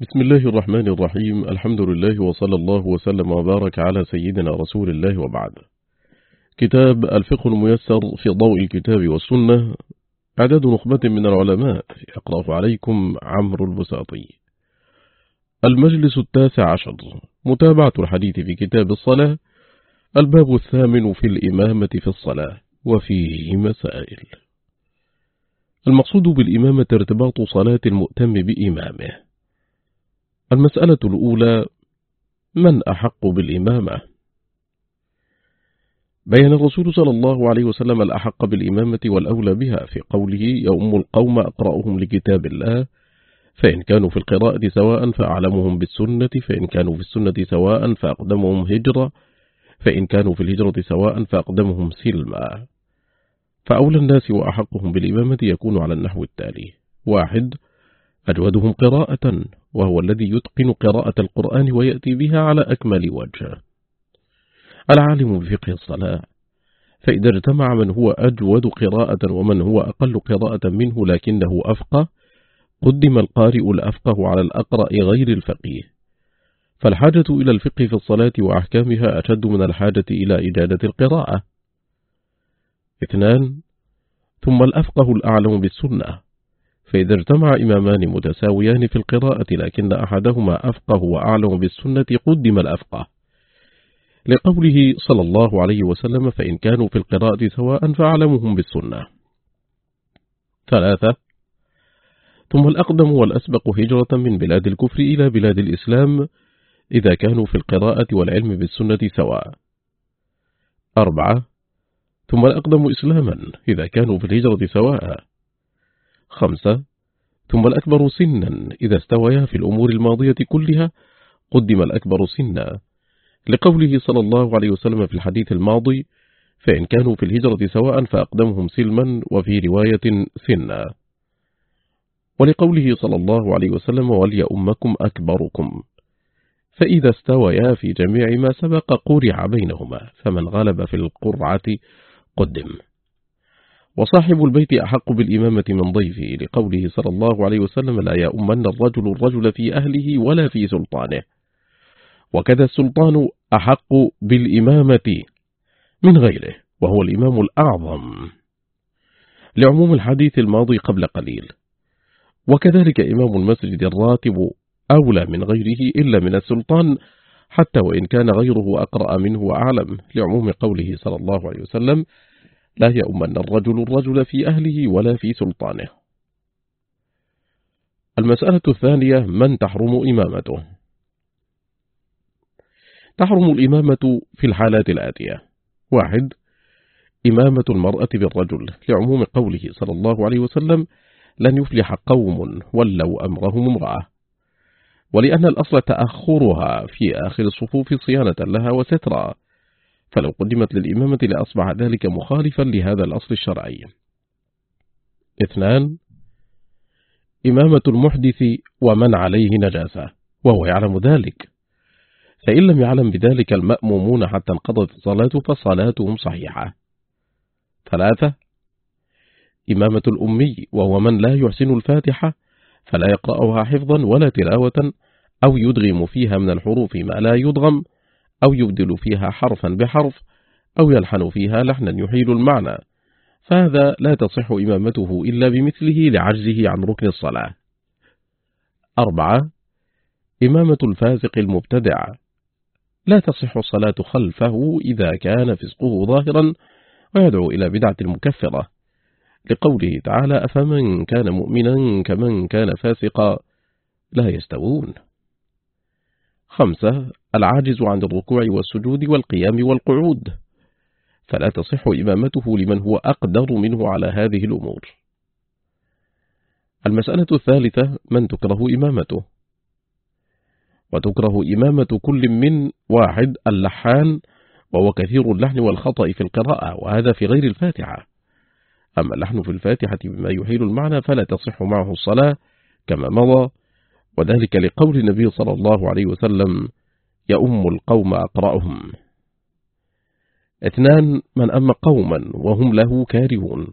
بسم الله الرحمن الرحيم. الحمد لله وصلى الله وسلم وبارك على سيدنا رسول الله وبعد. كتاب الفقه الميسر في ضوء الكتاب والسنة. أعداد نخبة من العلماء. يقرأ عليكم عمرو البساطي. المجلس التاسع عشر. متابعة الحديث في كتاب الصلاة. الباب الثامن في الإمامة في الصلاة. وفيه مسائل. المقصود بالإمامة ارتباط صلاة المؤتم بإمامه. المسألة الأولى من أحق بالإمامة؟ بين الرسول صلى الله عليه وسلم الأحق بالإمامة والأولى بها في قوله يوم القوم أقرأهم لكتاب الله فإن كانوا في القراءة سواء فأعلمهم بالسنة فإن كانوا في السنة سواء فأقدمهم هجرة فإن كانوا في الهجرة سواء فأقدمهم سلما. فأولى الناس وأحقهم بالإمامة يكون على النحو التالي واحد أجودهم قراءة وهو الذي يتقن قراءة القرآن ويأتي بها على أكمل وجه. العالم بفقه الصلاة. فإذا اجتمع من هو أجود قراءة ومن هو أقل قراءة منه لكنه أفقه قدم القارئ الأفقه على الأقرأ غير الفقيه. فالحاجة إلى الفقه في الصلاة وأحكامها أشد من الحاجة إلى إجادة القراءة. اثنان ثم الأفقه الأعلم بالسنة. فإذا اجتمع إمامان متساويان في القراءة لكن أحدهما أفقه وأعلم بالسنة قدم الأفقه. لقوله صلى الله عليه وسلم فإن كانوا في القراءة سواء فأعلمهم بالسنة. ثلاثة. ثم الأقدم والأسبق هجرة من بلاد الكفر إلى بلاد الإسلام إذا كانوا في القراءة والعلم بالسنة سواء. أربعة. ثم الأقدم إسلاما إذا كانوا في الهجرة سواء. خمسة. ثم الأكبر سنا. إذا استويا في الأمور الماضية كلها قدم الأكبر سنا. لقوله صلى الله عليه وسلم في الحديث الماضي فإن كانوا في الهجرة سواء فأقدمهم سلما وفي رواية سنا. ولقوله صلى الله عليه وسلم وليأمكم أكبركم. فإذا استويا في جميع ما سبق قرع بينهما فمن غلب في القرعة قدم. وصاحب البيت أحق بالإمامة من ضيفه لقوله صلى الله عليه وسلم لا يؤمن الرجل الرجل في أهله ولا في سلطانه. وكذا السلطان أحق بالإمامة من غيره وهو الإمام الأعظم. لعموم الحديث الماضي قبل قليل. وكذلك إمام المسجد الراتب أولى من غيره إلا من السلطان حتى وإن كان غيره أقرأ منه وأعلم. لعموم قوله صلى الله عليه وسلم لا يؤمن الرجل الرجل في أهله ولا في سلطانه. المسألة الثانية من تحرم إمامته؟ تحرم الإمامة في الحالات الآتية. واحد إمامة المرأة بالرجل. لعموم قوله صلى الله عليه وسلم لن يفلح قوم ولوا أمرهم امرأة. ولأن الأصل تأخرها في آخر الصفوف صيانة لها وسترا فلو قدمت للإمامة لأصبح ذلك مخالفا لهذا الأصل الشرعي. اثنان إمامة المحدث ومن عليه نجاسة وهو يعلم ذلك. فإن لم يعلم بذلك المأمومون حتى انقضت الصلاة فصلاتهم صحيحة. ثلاثة إمامة الأمي وهو من لا يحسن الفاتحة فلا يقرأها حفظا ولا تلاوة أو يدغم فيها من الحروف ما لا يدغم أو يبدل فيها حرفا بحرف أو يلحن فيها لحنا يحيل المعنى. فهذا لا تصح إمامته إلا بمثله لعجزه عن ركن الصلاة. أربعة إمامة الفاسق المبتدع. لا تصح الصلاة خلفه إذا كان فسقه ظاهرا ويدعو إلى بدعة المكفرة لقوله تعالى أفمن كان مؤمنا كمن كان فاسقا؟ لا يستوون. خمسة العاجز عن الركوع والسجود والقيام والقعود. فلا تصح إمامته لمن هو أقدر منه على هذه الأمور. المسألة الثالثة من تكره إمامته؟ وتكره إمامة كل من واحد اللحان وهو كثير اللحن والخطأ في القراءة وهذا في غير الفاتحة. أما اللحن في الفاتحة بما يحيل المعنى فلا تصح معه الصلاة كما مضى وذلك لقول النبي صلى الله عليه وسلم يؤم القوم أقرأهم. اثنان من أم قوما وهم له كارهون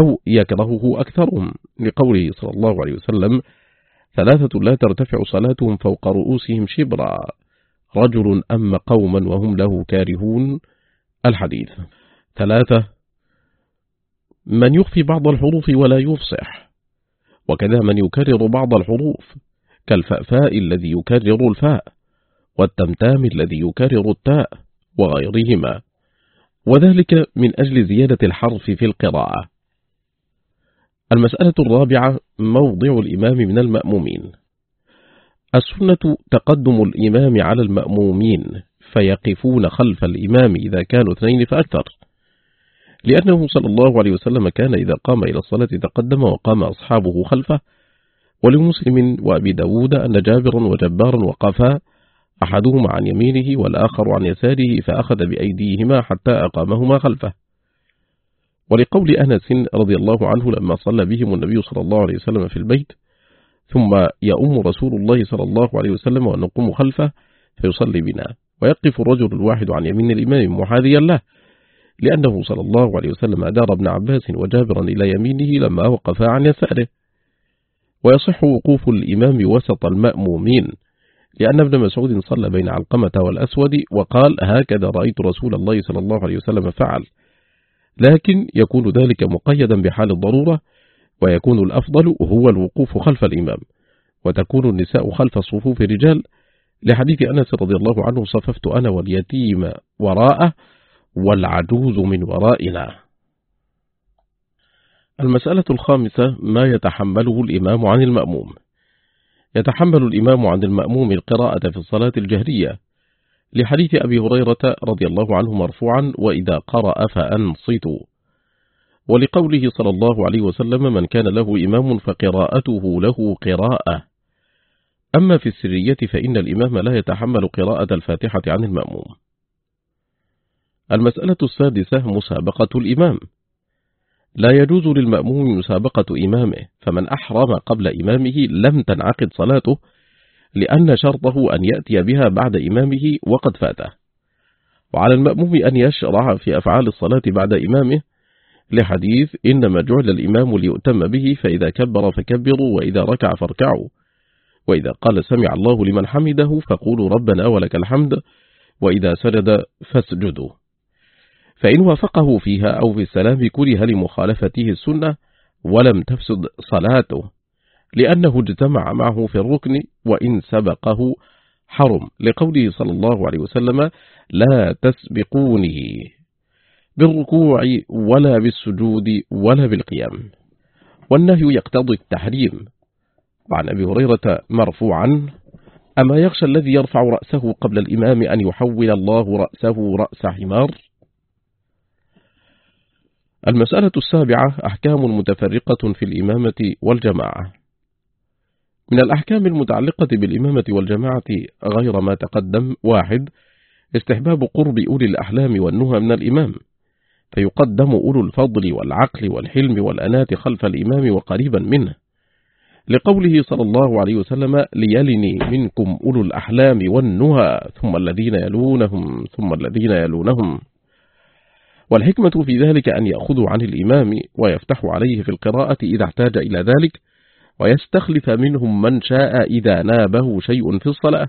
أو يكرهه أكثرهم. لقوله صلى الله عليه وسلم ثلاثة لا ترتفع صلاتهم فوق رؤوسهم شبرا. رجل أم قوما وهم له كارهون. الحديث. ثلاثة من يخفي بعض الحروف ولا يفصح وكذا من يكرر بعض الحروف كالفأفاء الذي يكرر الفاء. والتمتام الذي يكرر التاء وغيرهما. وذلك من أجل زيادة الحرف في القراءة. المسألة الرابعة موضع الإمام من المأمومين. السنة تقدم الإمام على المأمومين فيقفون خلف الإمام إذا كانوا اثنين فأكثر. لأنه صلى الله عليه وسلم كان إذا قام إلى الصلاة تقدم وقام أصحابه خلفه. ولمسلم وأبي داود أن جابرا وجبارا وقفا أحدهما عن يمينه والآخر عن يساره فأخذ بأيديهما حتى أقامهما خلفه. ولقول أنس رضي الله عنه لما صلى بهم النبي صلى الله عليه وسلم في البيت ثم يؤم رسول الله صلى الله عليه وسلم ونقوم خلفه فيصلي بنا. ويقف الرجل الواحد عن يمين الإمام محاذيا له لأنه صلى الله عليه وسلم أدار ابن عباس وجابرا إلى يمينه لما وقفا عن يساره. ويصح وقوف الإمام وسط المأمومين. لأن ابن مسعود صلى بين علقمة والأسود وقال هكذا رأيت رسول الله صلى الله عليه وسلم فعل. لكن يكون ذلك مقيدا بحال الضرورة ويكون الأفضل هو الوقوف خلف الإمام. وتكون النساء خلف صفوف الرجال. لحديث أنس رضي الله عنه صففت أنا واليتيم وراءه والعجوز من ورائنا. المسألة الخامسة ما يتحمله الإمام عن المأموم. يتحمل الإمام عن المأموم القراءة في الصلاة الجهرية. لحديث أبي هريرة رضي الله عنه مرفوعا وإذا قرأ فأنصتوا. ولقوله صلى الله عليه وسلم من كان له إمام فقراءته له قراءة. أما في السرية فإن الإمام لا يتحمل قراءة الفاتحة عن المأموم. المسألة السادسة مسابقة الإمام. لا يجوز للمأموم مسابقة إمامه فمن أحرم قبل إمامه لم تنعقد صلاته لأن شرطه أن يأتي بها بعد إمامه وقد فاته. وعلى المأموم أن يشرع في أفعال الصلاة بعد إمامه لحديث إنما جعل الإمام ليؤتم به فإذا كبر فكبروا وإذا ركع فاركعوا. وإذا قال سمع الله لمن حمده فقولوا ربنا ولك الحمد وإذا سجد فاسجدوا. فإن وافقه فيها أو في السلام كره لمخالفته السنة ولم تفسد صلاته لأنه اجتمع معه في الركن وإن سبقه حرم لقوله صلى الله عليه وسلم لا تسبقونه بالركوع ولا بالسجود ولا بالقيام والنهي يقتضي التحريم. وعن أبي هريرة مرفوعا أما يخشى الذي يرفع رأسه قبل الإمام أن يحول الله رأسه رأس حمار المسألة السابعة أحكام متفرقة في الإمامة والجماعة. من الأحكام المتعلقة بالإمامة والجماعة غير ما تقدم واحد استحباب قرب أولي الأحلام والنهى من الإمام. فيقدم أولو الفضل والعقل والحلم والأنات خلف الإمام وقريبا منه. لقوله صلى الله عليه وسلم ليلني منكم أولو الأحلام والنهى ثم الذين يلونهم ثم الذين يلونهم. والحكمة في ذلك أن يأخذوا عن الإمام ويفتحوا عليه في القراءة إذا احتاج إلى ذلك ويستخلف منهم من شاء إذا نابه شيء في الصلاة.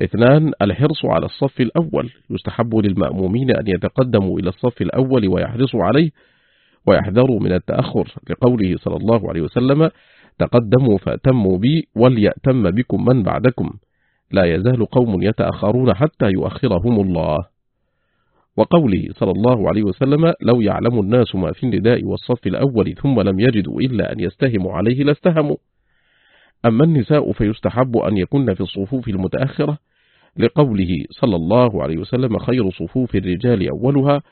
اثنان الحرص على الصف الأول. يستحب للمأمومين أن يتقدموا إلى الصف الأول ويحرصوا عليه ويحذروا من التأخر. لقوله صلى الله عليه وسلم تقدموا فأتموا بي وليأتم بكم من بعدكم. لا يزال قوم يتأخرون حتى يؤخرهم الله. وقوله صلى الله عليه وسلم لو يعلم الناس ما في النداء والصف الأول ثم لم يجدوا إلا أن يستهموا عليه لاستهموا. أما النساء فيستحب أن يكن في الصفوف المتأخرة لقوله صلى الله عليه وسلم خير صفوف الرجال أولها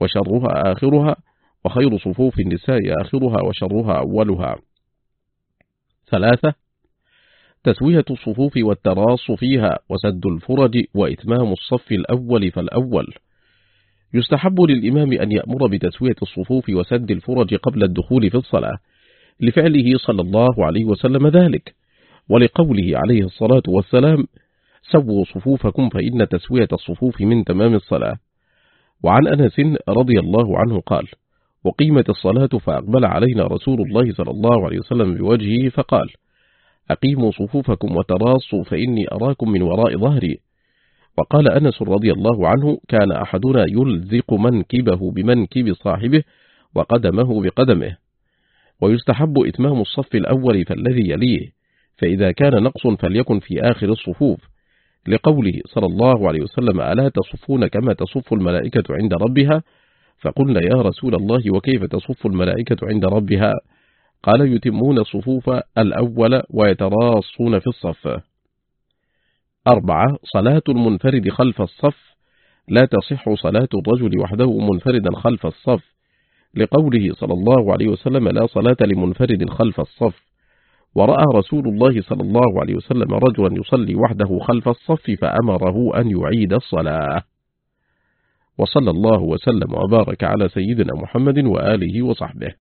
وشرها آخرها وخير صفوف النساء آخرها وشرها أولها. ثلاثة تسوية الصفوف والتراص فيها وسد الفرج وإتمام الصف الأول فالأول. يستحب للإمام أن يأمر بتسوية الصفوف وسد الفرج قبل الدخول في الصلاة لفعله صلى الله عليه وسلم ذلك ولقوله عليه الصلاة والسلام سووا صفوفكم فإن تسوية الصفوف من تمام الصلاة. وعن أنس رضي الله عنه قال وقيمت الصلاة فأقبل علينا رسول الله صلى الله عليه وسلم بوجهه فقال أقيموا صفوفكم وتراصوا فإني أراكم من وراء ظهري. وقال أنس رضي الله عنه كان أحدنا يلزق منكبه بمنكب صاحبه وقدمه بقدمه ويستحب إتمام الصف الأول فالذي يليه فإذا كان نقص فليكن في آخر الصفوف لقوله صلى الله عليه وسلم ألا تصفون كما تصف الملائكة عند ربها؟ فقلنا يا رسول الله وكيف تصف الملائكة عند ربها؟ قال يتمون الصفوف الأول ويتراصون في الصف. أربعة صلاة المنفرد خلف الصف. لا تصح صلاة الرجل وحده منفردا خلف الصف. لقوله صلى الله عليه وسلم لا صلاة لمنفرد خلف الصف. ورأى رسول الله صلى الله عليه وسلم رجلا يصلي وحده خلف الصف فأمره أن يعيد الصلاة. وصلى الله وسلم وبارك على سيدنا محمد وآله وصحبه.